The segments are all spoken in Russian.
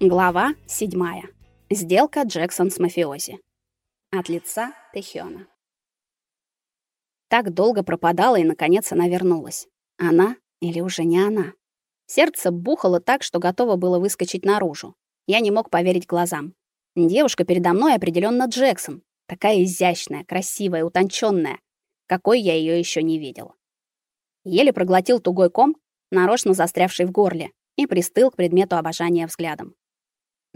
Глава 7. Сделка Джексон с мафиози. От лица Тэхёна. Так долго пропадала и наконец она вернулась. Она или уже не она? Сердце бухало так, что готово было выскочить наружу. Я не мог поверить глазам. Девушка передо мной определенно Джексон, такая изящная, красивая, утонченная, какой я ее еще не видел. Еле проглотил тугой ком, нарочно застрявший в горле, и пристыл к предмету обожания взглядом.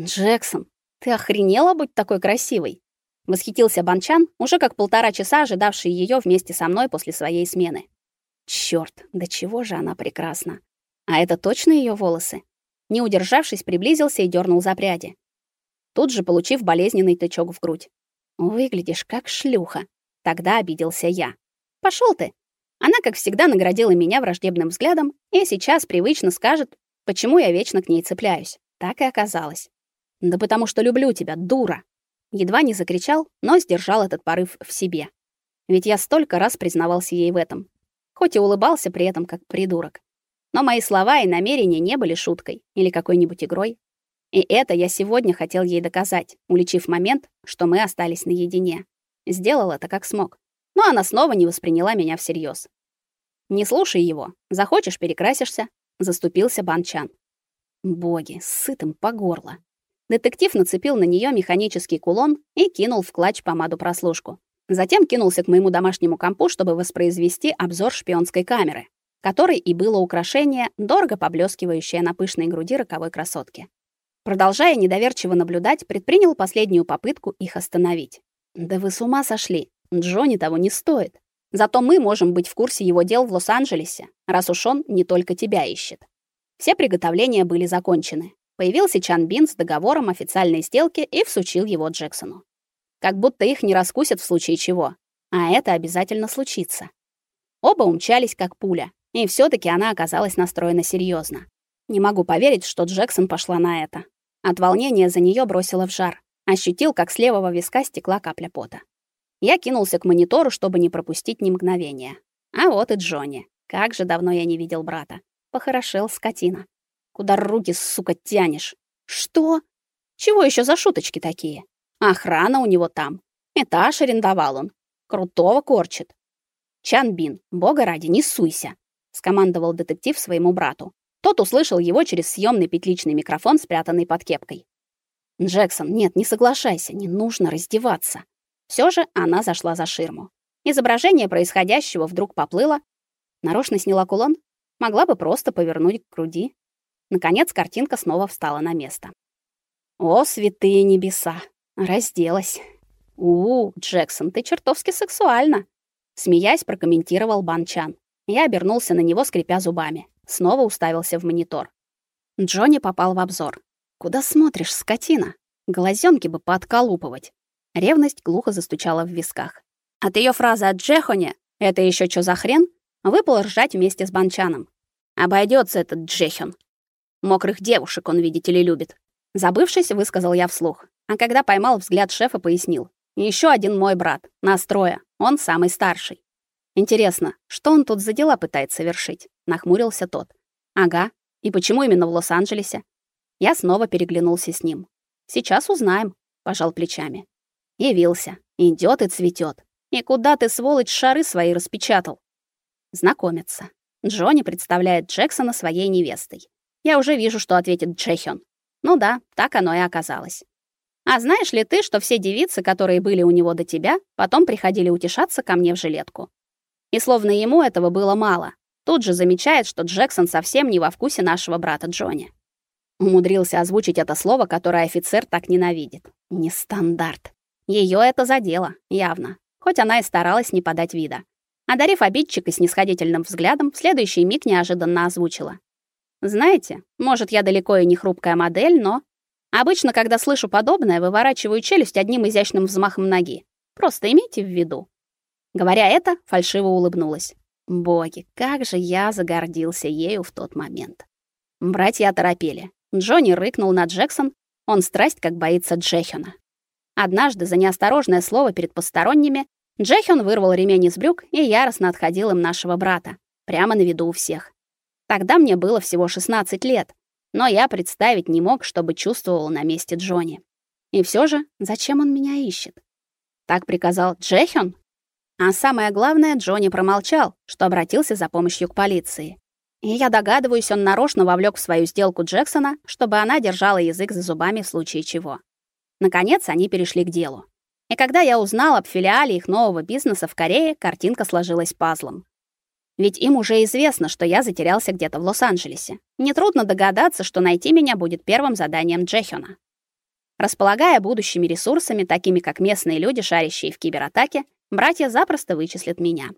Джексон, ты охренела быть такой красивой? Восхитился Банчан, уже как полтора часа ожидавший ее вместе со мной после своей смены. Черт, да чего же она прекрасна. А это точно ее волосы? Не удержавшись, приблизился и дернул за пряди. Тут же получив болезненный тычок в грудь. Выглядишь как шлюха. Тогда обиделся я. Пошел ты. Она, как всегда, наградила меня враждебным взглядом и сейчас привычно скажет, почему я вечно к ней цепляюсь. Так и оказалось. Да потому что люблю тебя, дура. Едва не закричал, но сдержал этот порыв в себе. Ведь я столько раз признавался ей в этом, хоть и улыбался при этом как придурок. Но мои слова и намерения не были шуткой или какой-нибудь игрой. И это я сегодня хотел ей доказать, уличив момент, что мы остались наедине. Сделал это как смог. Но она снова не восприняла меня всерьез. Не слушай его. Захочешь перекрасишься, заступился Банчан. Боги, сытым по горло. Детектив нацепил на нее механический кулон и кинул в клатч помаду-прослушку. Затем кинулся к моему домашнему компу, чтобы воспроизвести обзор шпионской камеры, которой и было украшение, дорого поблескивающее на пышной груди роковой красотки. Продолжая недоверчиво наблюдать, предпринял последнюю попытку их остановить. Да вы с ума сошли. Джонни того не стоит. Зато мы можем быть в курсе его дел в Лос-Анджелесе, раз уж он не только тебя ищет. Все приготовления были закончены. Появился Чан Бин с договором официальной сделки и всучил его Джексону. Как будто их не раскусят в случае чего. А это обязательно случится. Оба умчались как пуля, и все таки она оказалась настроена серьезно. Не могу поверить, что Джексон пошла на это. От волнения за нее бросило в жар. Ощутил, как с левого виска стекла капля пота. Я кинулся к монитору, чтобы не пропустить ни мгновения. А вот и Джонни. Как же давно я не видел брата. Похорошел скотина. Куда руки, сука, тянешь? Что? Чего еще за шуточки такие? Охрана у него там. Этаж арендовал он. Крутого корчит. Чанбин, бога ради, не суйся, скомандовал детектив своему брату. Тот услышал его через съемный петличный микрофон, спрятанный под кепкой. Джексон, нет, не соглашайся, не нужно раздеваться. Все же она зашла за ширму. Изображение происходящего вдруг поплыло. Нарочно сняла кулон, могла бы просто повернуть к груди, Наконец картинка снова встала на место. О, святые небеса! Разделась. У, -у Джексон, ты чертовски сексуальна, смеясь, прокомментировал Банчан. Я обернулся на него, скрипя зубами. Снова уставился в монитор. Джонни попал в обзор. Куда смотришь, скотина? Глазенки бы поотколупывать. Ревность глухо застучала в висках. От ее фразы о Джехоне «Это еще что за хрен?» выпал ржать вместе с Банчаном. Обойдется этот Джехон. Мокрых девушек он, видите ли, любит. Забывшись, высказал я вслух. А когда поймал взгляд шефа, пояснил. Еще один мой брат, настроя. Он самый старший. Интересно, что он тут за дела пытается совершить? Нахмурился тот. Ага. И почему именно в Лос-Анджелесе? Я снова переглянулся с ним. Сейчас узнаем, пожал плечами. Явился. Идёт и цветет. И куда ты, сволочь, шары свои распечатал? Знакомиться. Джонни представляет Джексона своей невестой. Я уже вижу, что ответит Джехён. Ну да, так оно и оказалось. А знаешь ли ты, что все девицы, которые были у него до тебя, потом приходили утешаться ко мне в жилетку? И словно ему этого было мало, тут же замечает, что Джексон совсем не во вкусе нашего брата Джонни. Умудрился озвучить это слово, которое офицер так ненавидит. Нестандарт. Ее это задело, явно. Хоть она и старалась не подать вида. Одарив обидчика снисходительным взглядом, в следующий миг неожиданно озвучила: знаете, может, я далеко и не хрупкая модель, но обычно, когда слышу подобное, выворачиваю челюсть одним изящным взмахом ноги. Просто имейте в виду. Говоря это, фальшиво улыбнулась. Боги, как же я загордился ею в тот момент. Братья оторопели. Джонни рыкнул на Джексон. Он страсть как боится Джехена. Однажды за неосторожное слово перед посторонними Джехен вырвал ремень из брюк и яростно отходил им нашего брата, прямо на виду у всех. Тогда мне было всего 16 лет. но я представить не мог, чтобы чувствовал на месте Джонни. И все же, зачем он меня ищет? Так приказал Джехен? А самое главное, Джонни промолчал, что обратился за помощью к полиции. И я догадываюсь, он нарочно вовлек в свою сделку Джексона, чтобы она держала язык за зубами в случае чего. Наконец они перешли к делу. И когда я узнал об филиале их нового бизнеса в Корее, картинка сложилась пазлом. Ведь им уже известно, что я затерялся где-то в Лос-Анджелесе. Нетрудно догадаться, что найти меня будет первым заданием Джехена. Располагая будущими ресурсами, такими как местные люди, шарящие в кибератаке, братья запросто вычислят меня.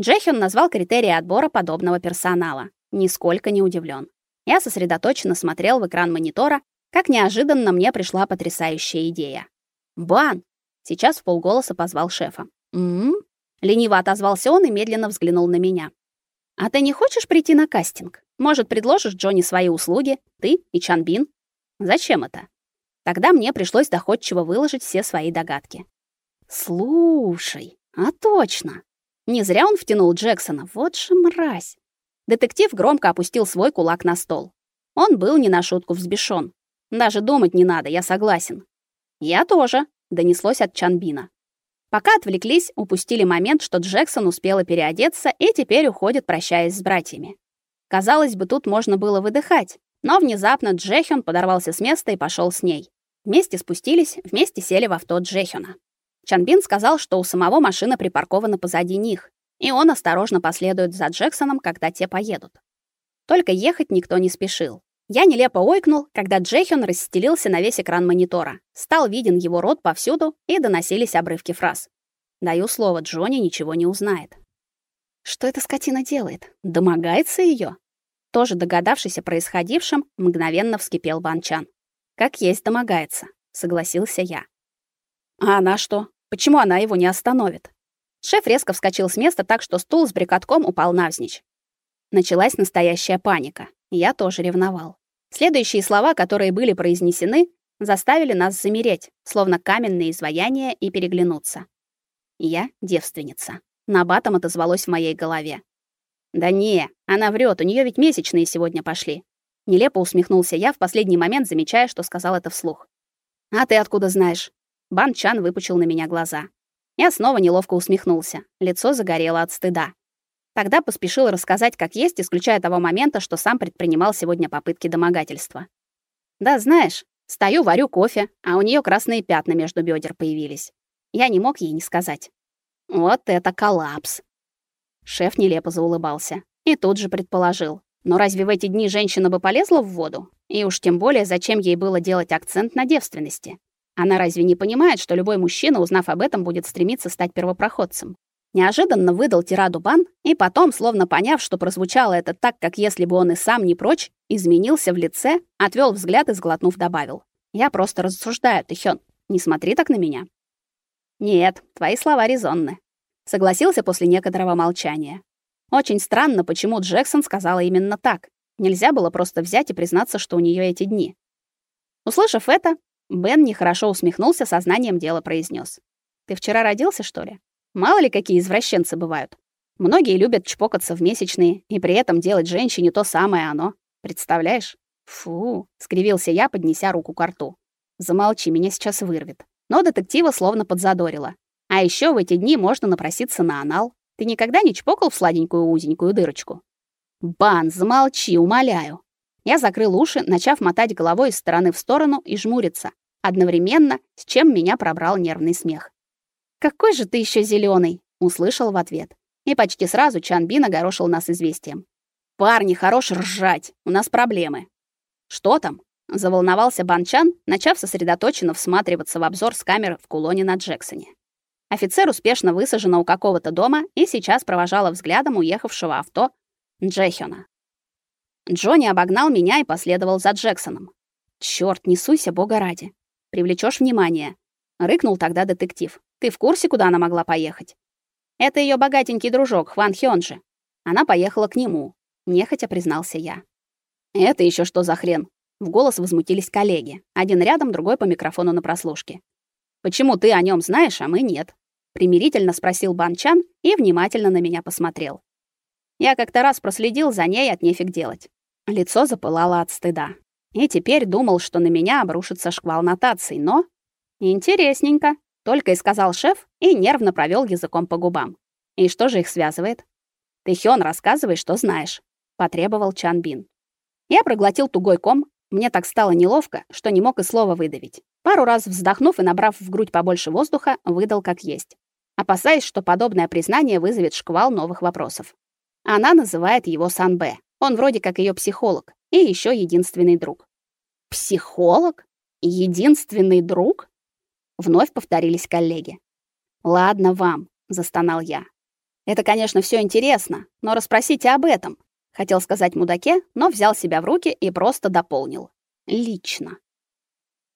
Джехен назвал критерии отбора подобного персонала. Нисколько не удивлен. Я сосредоточенно смотрел в экран монитора, как неожиданно мне пришла потрясающая идея. «Бан!» — сейчас в полголоса позвал шефа. «М-м-м?» Лениво отозвался он и медленно взглянул на меня. «А ты не хочешь прийти на кастинг? Может, предложишь Джонни свои услуги, ты и Чанбин?» «Зачем это?» Тогда мне пришлось доходчиво выложить все свои догадки. «Слушай, а точно!» Не зря он втянул Джексона. Вот же мразь. Детектив громко опустил свой кулак на стол. Он был не на шутку взбешён. Даже думать не надо, я согласен. Я тоже, донеслось от Чанбина. Пока отвлеклись, упустили момент, что Джексон успела переодеться и теперь уходит, прощаясь с братьями. Казалось бы, тут можно было выдыхать, но внезапно Джехен подорвался с места и пошел с ней. Вместе спустились, вместе сели в авто Джехена. Чанбин сказал, что у самого машина припаркована позади них, и он осторожно последует за Джексоном, когда те поедут. Только ехать никто не спешил. Я нелепо ойкнул, когда Джейхен расстелился на весь экран монитора. Стал виден его рот повсюду, и доносились обрывки фраз. Даю слово, Джонни ничего не узнает. Что эта скотина делает? Домогается ее? Тоже догадавшись о происходившем, мгновенно вскипел Банчан. Как есть домогается, согласился я. А она что? Почему она его не остановит? Шеф резко вскочил с места так, что стул с брикотком упал навзничь. Началась настоящая паника. Я тоже ревновал. Следующие слова, которые были произнесены, заставили нас замереть, словно каменные изваяния, и переглянуться. Я девственница. На батом отозвалось в моей голове. Да не, она врет, у нее ведь месячные сегодня пошли. Нелепо усмехнулся я в последний момент, замечая, что сказал это вслух. А ты откуда знаешь? Бан Чан выпучил на меня глаза. Я снова неловко усмехнулся. Лицо загорело от стыда. Тогда поспешил рассказать, как есть, исключая того момента, что сам предпринимал сегодня попытки домогательства. Да, знаешь, стою, варю кофе, а у нее красные пятна между бедер появились. Я не мог ей не сказать. Вот это коллапс. Шеф нелепо заулыбался и тут же предположил: "Но разве в эти дни женщина бы полезла в воду? И уж тем более, зачем ей было делать акцент на девственности? Она разве не понимает, что любой мужчина, узнав об этом, будет стремиться стать первопроходцем? Неожиданно выдал тираду бан, и потом, словно поняв, что прозвучало это так, как если бы он и сам не прочь, изменился в лице, отвел взгляд и сглотнув добавил: "Я просто рассуждаю, Тэхён. Не смотри так на меня". "Нет, твои слова резонны", согласился после некоторого молчания. Очень странно, почему Джексон сказала именно так. Нельзя было просто взять и признаться, что у нее эти дни. Услышав это, Бен нехорошо усмехнулся, сознанием дела произнес: "Ты вчера родился, что ли? Мало ли какие извращенцы бывают. Многие любят чпокаться в месячные и при этом делать женщине то самое оно. Представляешь? Фу, скривился я, поднеся руку к рту. Замолчи, меня сейчас вырвет. Но детектива словно подзадорило. А еще в эти дни можно напроситься на анал. Ты никогда не чпокал в сладенькую узенькую дырочку? Бан, замолчи, умоляю. Я закрыл уши, начав мотать головой из стороны в сторону и жмуриться, одновременно с чем меня пробрал нервный смех. «Какой же ты еще зеленый! услышал в ответ. И почти сразу Чанбин огорошил нас известием. «Парни, хорош ржать, у нас проблемы». «Что там?» — заволновался Банчан, начав сосредоточенно всматриваться в обзор с камеры в кулоне на Джексоне. Офицер успешно высажена у какого-то дома и сейчас провожала взглядом уехавшего авто Джехена. Джонни обогнал меня и последовал за Джексоном. Чёрт, не суйся, бога ради. Привлечешь внимание, рыкнул тогда детектив. Ты в курсе, куда она могла поехать? Это ее богатенький дружок Хван Хёнджи. Она поехала к нему, нехотя признался я. Это еще что за хрен? В голос возмутились коллеги, один рядом, другой по микрофону на прослушке. Почему ты о нем знаешь, а мы нет? примирительно спросил Банчан и внимательно на меня посмотрел. Я как-то раз проследил за ней от нефиг делать. Лицо запылало от стыда. И теперь думал, что на меня обрушится шквал нотаций, но интересненько, только и сказал шеф и нервно провел языком по губам. И что же их связывает? Ты Хён, рассказывай, что знаешь, потребовал Чан Бин. Я проглотил тугой ком, мне так стало неловко, что не мог и слова выдавить. Пару раз вздохнув и набрав в грудь побольше воздуха, выдал как есть, опасаясь, что подобное признание вызовет шквал новых вопросов. Она называет его Санбэ. Он вроде как ее психолог и еще единственный друг. Психолог? Единственный друг? Вновь повторились коллеги. Ладно вам, застонал я. Это, конечно, все интересно, но расспросите об этом, хотел сказать мудаке, но взял себя в руки и просто дополнил. Лично.